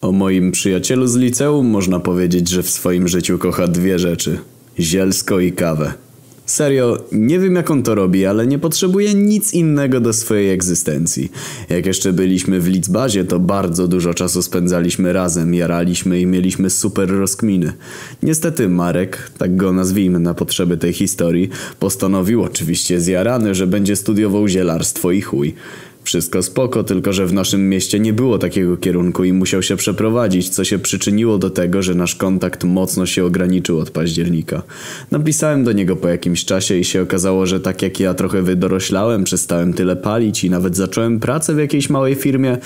O moim przyjacielu z liceum można powiedzieć, że w swoim życiu kocha dwie rzeczy. Zielsko i kawę. Serio, nie wiem jak on to robi, ale nie potrzebuje nic innego do swojej egzystencji. Jak jeszcze byliśmy w Lidzbazie, to bardzo dużo czasu spędzaliśmy razem, jaraliśmy i mieliśmy super rozkminy. Niestety Marek, tak go nazwijmy na potrzeby tej historii, postanowił oczywiście zjarany, że będzie studiował zielarstwo i chuj. Wszystko spoko, tylko że w naszym mieście nie było takiego kierunku i musiał się przeprowadzić, co się przyczyniło do tego, że nasz kontakt mocno się ograniczył od października. Napisałem do niego po jakimś czasie i się okazało, że tak jak ja trochę wydoroślałem, przestałem tyle palić i nawet zacząłem pracę w jakiejś małej firmie.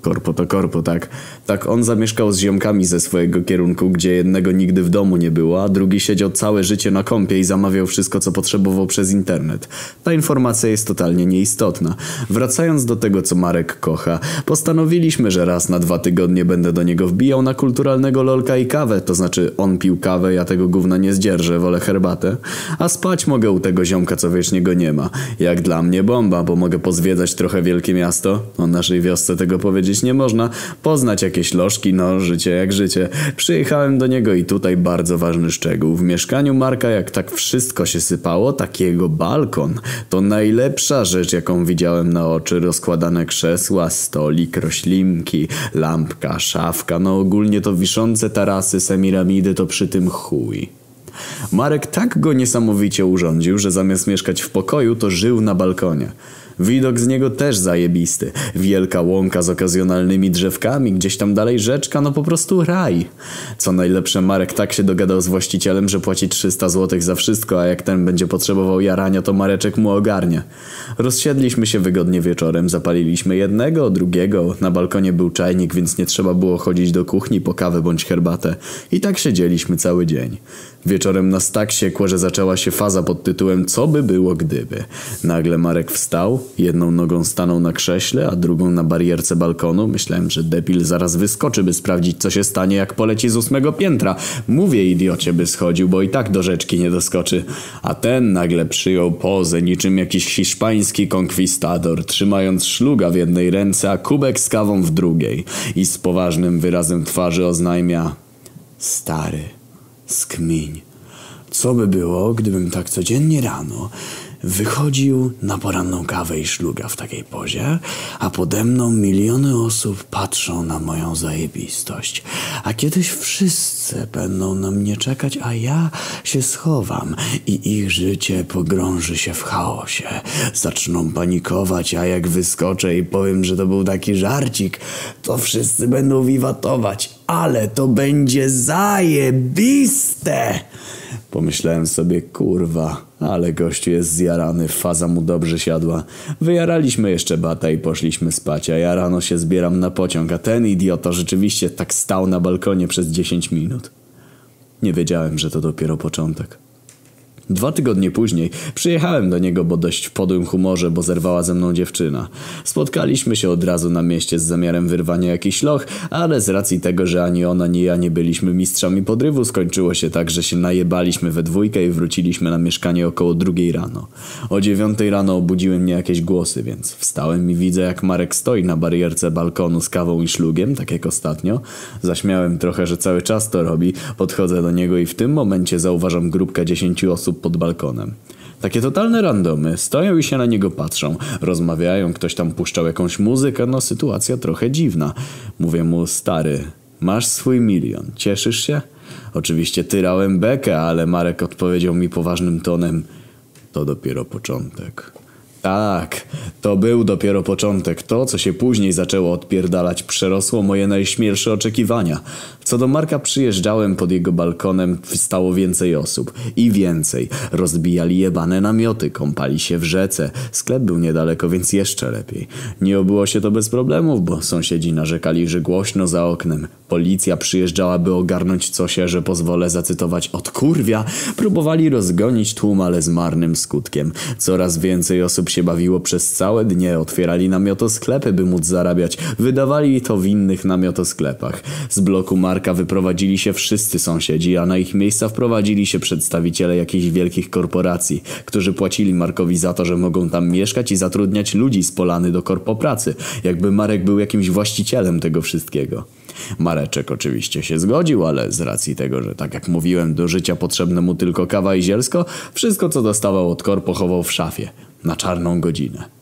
Korpo to korpo, tak. Tak on zamieszkał z ziomkami ze swojego kierunku, gdzie jednego nigdy w domu nie było, a drugi siedział całe życie na kąpie i zamawiał wszystko, co potrzebował przez internet. Ta informacja jest totalnie nieistotna. Wracając do tego, co Marek kocha, postanowiliśmy, że raz na dwa tygodnie będę do niego wbijał na kulturalnego lolka i kawę, to znaczy on pił kawę, ja tego gówna nie zdzierżę, wolę herbatę, a spać mogę u tego ziomka, co wiecznie go nie ma. Jak dla mnie bomba, bo mogę pozwiedzać trochę wielkie miasto, o naszej wiosce tego powiedzieć nie można, poznać jakieś lożki, no życie jak życie. Przyjechałem do niego i tutaj bardzo ważny szczegół. W mieszkaniu Marka, jak tak wszystko się sypało, takiego balkon. To najlepsza rzecz, jaką widziałem na oczy rozkładane krzesła, stolik, roślinki, lampka, szafka, no ogólnie to wiszące tarasy, semiramidy to przy tym chuj. Marek tak go niesamowicie urządził, że zamiast mieszkać w pokoju, to żył na balkonie. Widok z niego też zajebisty. Wielka łąka z okazjonalnymi drzewkami, gdzieś tam dalej rzeczka, no po prostu raj. Co najlepsze, Marek tak się dogadał z właścicielem, że płaci 300 zł za wszystko, a jak ten będzie potrzebował jarania, to Mareczek mu ogarnie. Rozsiedliśmy się wygodnie wieczorem, zapaliliśmy jednego, drugiego. Na balkonie był czajnik, więc nie trzeba było chodzić do kuchni po kawę bądź herbatę. I tak siedzieliśmy cały dzień. Wieczorem nas tak siekło, że zaczęła się faza pod tytułem Co by było gdyby? Nagle Marek wstał, jedną nogą stanął na krześle, a drugą na barierce balkonu. Myślałem, że debil zaraz wyskoczy, by sprawdzić co się stanie jak poleci z ósmego piętra. Mówię idiocie by schodził, bo i tak do rzeczki nie doskoczy. A ten nagle przyjął pozę niczym jakiś hiszpański konkwistador, trzymając szluga w jednej ręce, a kubek z kawą w drugiej. I z poważnym wyrazem twarzy oznajmia Stary skmiń. Co by było, gdybym tak codziennie rano wychodził na poranną kawę i szluga w takiej pozie, a pode mną miliony osób patrzą na moją zajebistość. A kiedyś wszyscy będą na mnie czekać, a ja się schowam i ich życie pogrąży się w chaosie. Zaczną panikować, a jak wyskoczę i powiem, że to był taki żarcik, to wszyscy będą wiwatować. Ale to będzie zajebiste! Pomyślałem sobie, kurwa, ale gościu jest zjarany, faza mu dobrze siadła. Wyjaraliśmy jeszcze bata i poszliśmy spać, a ja rano się zbieram na pociąg, a ten idiota rzeczywiście tak stał na balkonie przez 10 minut. Nie wiedziałem, że to dopiero początek. Dwa tygodnie później przyjechałem do niego, bo dość w podłym humorze, bo zerwała ze mną dziewczyna. Spotkaliśmy się od razu na mieście z zamiarem wyrwania jakiś loch, ale z racji tego, że ani ona, ani ja nie byliśmy mistrzami podrywu, skończyło się tak, że się najebaliśmy we dwójkę i wróciliśmy na mieszkanie około drugiej rano. O dziewiątej rano obudziły mnie jakieś głosy, więc wstałem i widzę jak Marek stoi na barierce balkonu z kawą i szlugiem, tak jak ostatnio. Zaśmiałem trochę, że cały czas to robi, podchodzę do niego i w tym momencie zauważam grupkę dziesięciu osób pod balkonem. Takie totalne randomy, stoją i się na niego patrzą, rozmawiają, ktoś tam puszczał jakąś muzykę, no sytuacja trochę dziwna. Mówię mu, stary, masz swój milion, cieszysz się? Oczywiście tyrałem bekę, ale Marek odpowiedział mi poważnym tonem, to dopiero początek. Tak, to był dopiero początek. To, co się później zaczęło odpierdalać, przerosło moje najśmielsze oczekiwania. Co do Marka przyjeżdżałem pod jego balkonem, stało więcej osób. I więcej. Rozbijali jebane namioty, kąpali się w rzece. Sklep był niedaleko, więc jeszcze lepiej. Nie obyło się to bez problemów, bo sąsiedzi narzekali, że głośno za oknem. Policja przyjeżdżała, by ogarnąć coś, że pozwolę zacytować od kurwia. Próbowali rozgonić tłum, ale z marnym skutkiem. Coraz więcej osób się bawiło przez całe dnie, otwierali namiotosklepy, by móc zarabiać. Wydawali to w innych namiotosklepach. Z bloku Marka wyprowadzili się wszyscy sąsiedzi, a na ich miejsca wprowadzili się przedstawiciele jakichś wielkich korporacji, którzy płacili Markowi za to, że mogą tam mieszkać i zatrudniać ludzi z polany do korpopracy, jakby Marek był jakimś właścicielem tego wszystkiego. Mareczek oczywiście się zgodził, ale z racji tego, że tak jak mówiłem, do życia potrzebne mu tylko kawa i zielsko, wszystko co dostawał od kor pochował w szafie, na czarną godzinę.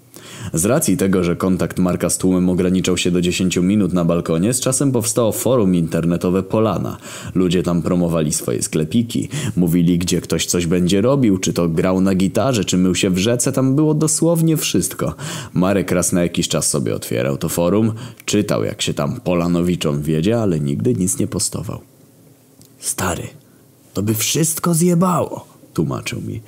Z racji tego, że kontakt Marka z tłumem ograniczał się do 10 minut na balkonie, z czasem powstało forum internetowe Polana. Ludzie tam promowali swoje sklepiki, mówili gdzie ktoś coś będzie robił, czy to grał na gitarze, czy mył się w rzece, tam było dosłownie wszystko. Marek raz na jakiś czas sobie otwierał to forum, czytał jak się tam Polanowiczom wiedzie, ale nigdy nic nie postował. Stary, to by wszystko zjebało, tłumaczył mi.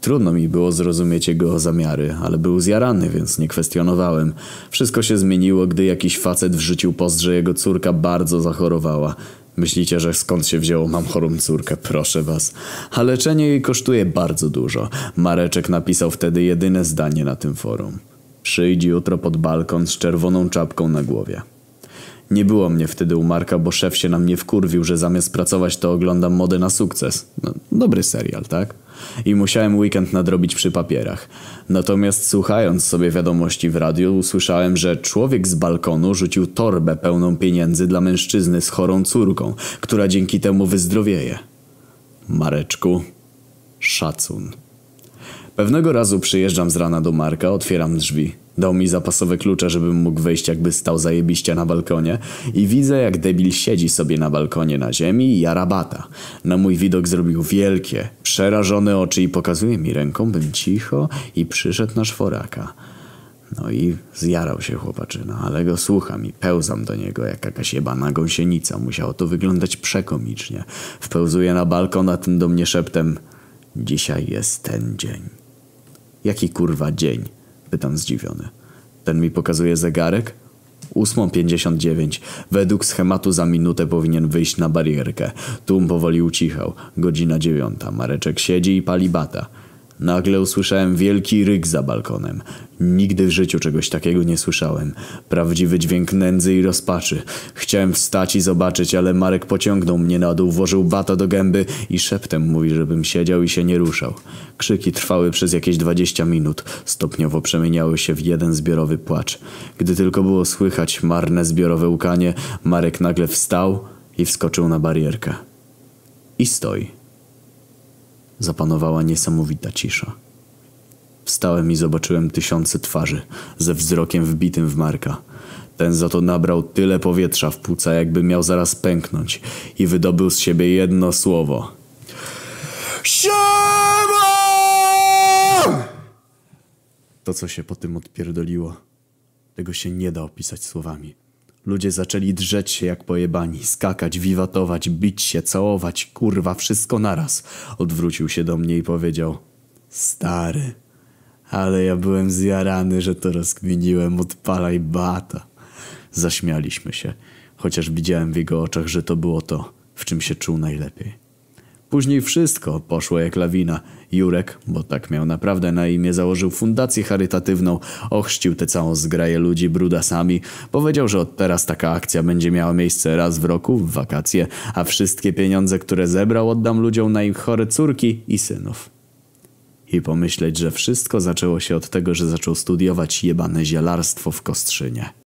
Trudno mi było zrozumieć jego zamiary, ale był zjarany, więc nie kwestionowałem. Wszystko się zmieniło, gdy jakiś facet wrzucił post, że jego córka bardzo zachorowała. Myślicie, że skąd się wzięło mam chorą córkę, proszę was. A leczenie jej kosztuje bardzo dużo. Mareczek napisał wtedy jedyne zdanie na tym forum. Przyjdź jutro pod balkon z czerwoną czapką na głowie. Nie było mnie wtedy u Marka, bo szef się na mnie wkurwił, że zamiast pracować to oglądam modę na sukces. No, dobry serial, tak? I musiałem weekend nadrobić przy papierach. Natomiast słuchając sobie wiadomości w radiu usłyszałem, że człowiek z balkonu rzucił torbę pełną pieniędzy dla mężczyzny z chorą córką, która dzięki temu wyzdrowieje. Mareczku, szacun. Pewnego razu przyjeżdżam z rana do Marka, otwieram drzwi. Dał mi zapasowe klucze, żebym mógł wejść jakby stał zajebiście na balkonie i widzę jak debil siedzi sobie na balkonie na ziemi i jara bata. Na mój widok zrobił wielkie, przerażone oczy i pokazuje mi ręką, bym cicho i przyszedł na szworaka. No i zjarał się chłopaczyna, ale go słucham i pełzam do niego jak jakaś jebana gąsienica. Musiało to wyglądać przekomicznie. Wpełzuję na balkon, a ten do mnie szeptem Dzisiaj jest ten dzień. Jaki kurwa dzień? Pytam zdziwiony. Ten mi pokazuje zegarek? 8.59. Według schematu za minutę powinien wyjść na barierkę. Tłum powoli ucichał. Godzina dziewiąta. Mareczek siedzi i pali bata. Nagle usłyszałem wielki ryk za balkonem. Nigdy w życiu czegoś takiego nie słyszałem. Prawdziwy dźwięk nędzy i rozpaczy. Chciałem wstać i zobaczyć, ale Marek pociągnął mnie na dół, włożył bata do gęby i szeptem mówi, żebym siedział i się nie ruszał. Krzyki trwały przez jakieś dwadzieścia minut. Stopniowo przemieniały się w jeden zbiorowy płacz. Gdy tylko było słychać marne zbiorowe łkanie, Marek nagle wstał i wskoczył na barierkę. I stoi. Zapanowała niesamowita cisza. Wstałem i zobaczyłem tysiące twarzy, ze wzrokiem wbitym w Marka. Ten za to nabrał tyle powietrza w płuca, jakby miał zaraz pęknąć i wydobył z siebie jedno słowo. Siema! To, co się po tym odpierdoliło, tego się nie da opisać słowami. Ludzie zaczęli drzeć się jak pojebani, skakać, wiwatować, bić się, całować, kurwa, wszystko naraz. Odwrócił się do mnie i powiedział: Stary, ale ja byłem zjarany, że to rozkminiłem, odpalaj bata. Zaśmialiśmy się, chociaż widziałem w jego oczach, że to było to, w czym się czuł najlepiej. Później wszystko poszło jak lawina. Jurek, bo tak miał naprawdę na imię, założył fundację charytatywną, ochrzcił tę całą zgraję ludzi brudasami. Powiedział, że od teraz taka akcja będzie miała miejsce raz w roku, w wakacje, a wszystkie pieniądze, które zebrał, oddam ludziom na ich chore córki i synów. I pomyśleć, że wszystko zaczęło się od tego, że zaczął studiować jebane zielarstwo w Kostrzynie.